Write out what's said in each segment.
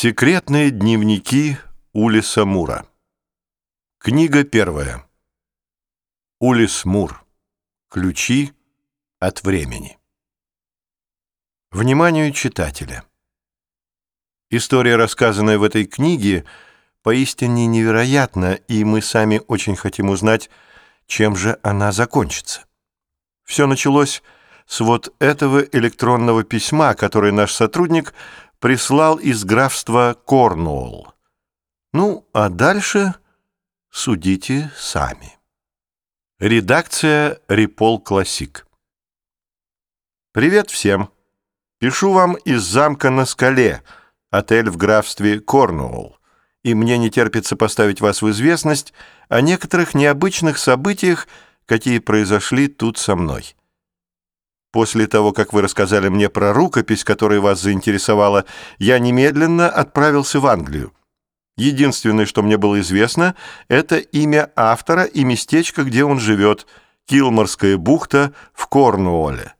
Секретные дневники Улиса Мура. Книга первая. Улис Мур. Ключи от времени. Вниманию читателя. История, рассказанная в этой книге, поистине невероятна, и мы сами очень хотим узнать, чем же она закончится. Все началось с вот этого электронного письма, которое наш сотрудник прислал из графства Корнуолл. Ну, а дальше судите сами. Редакция Репол Классик. Привет всем. Пишу вам из замка на скале, отель в графстве Корнуолл, и мне не терпится поставить вас в известность о некоторых необычных событиях, какие произошли тут со мной. После того, как вы рассказали мне про рукопись, которая вас заинтересовала, я немедленно отправился в Англию. Единственное, что мне было известно, это имя автора и местечко, где он живет, Килморская бухта в Корнуолле.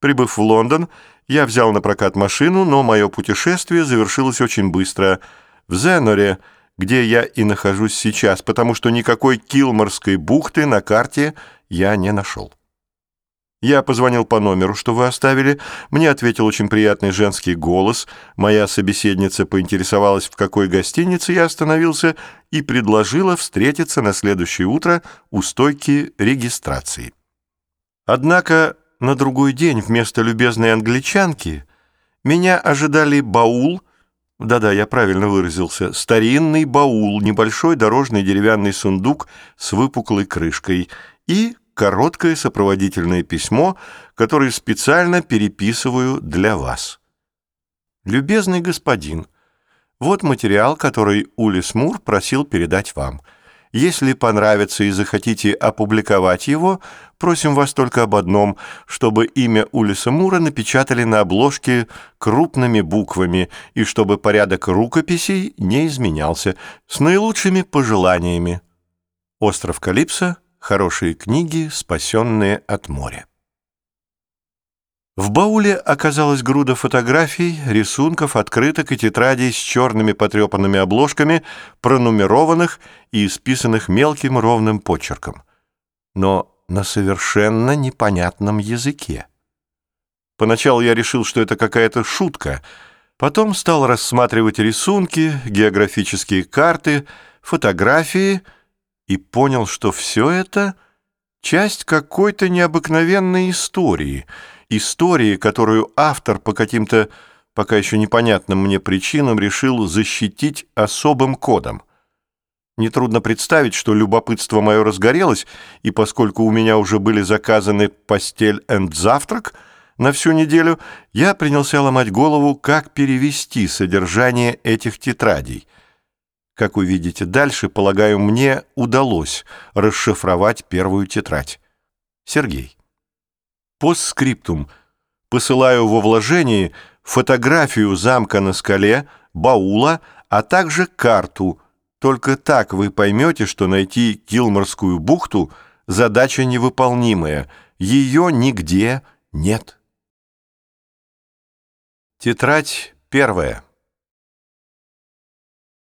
Прибыв в Лондон, я взял на прокат машину, но мое путешествие завершилось очень быстро. В Зеноре, где я и нахожусь сейчас, потому что никакой Килморской бухты на карте я не нашел. Я позвонил по номеру, что вы оставили. Мне ответил очень приятный женский голос. Моя собеседница поинтересовалась, в какой гостинице я остановился, и предложила встретиться на следующее утро у стойки регистрации. Однако на другой день вместо любезной англичанки меня ожидали баул, да-да, я правильно выразился, старинный баул, небольшой дорожный деревянный сундук с выпуклой крышкой и короткое сопроводительное письмо, которое специально переписываю для вас. Любезный господин, вот материал, который Улис Мур просил передать вам. Если понравится и захотите опубликовать его, просим вас только об одном, чтобы имя Улиса Мура напечатали на обложке крупными буквами и чтобы порядок рукописей не изменялся, с наилучшими пожеланиями. Остров Калипсо, Хорошие книги, спасенные от моря. В бауле оказалась груда фотографий, рисунков, открыток и тетрадей с черными потрепанными обложками, пронумерованных и исписанных мелким ровным почерком. Но на совершенно непонятном языке. Поначалу я решил, что это какая-то шутка, потом стал рассматривать рисунки, географические карты, фотографии — и понял, что все это — часть какой-то необыкновенной истории, истории, которую автор по каким-то пока еще непонятным мне причинам решил защитить особым кодом. Нетрудно представить, что любопытство мое разгорелось, и поскольку у меня уже были заказаны постель и завтрак на всю неделю, я принялся ломать голову, как перевести содержание этих тетрадей — как увидите дальше, полагаю, мне удалось расшифровать первую тетрадь. Сергей. Постскриптум. Посылаю во вложении фотографию замка на скале, баула, а также карту. Только так вы поймете, что найти Килморскую бухту – задача невыполнимая. Ее нигде нет. Тетрадь первая.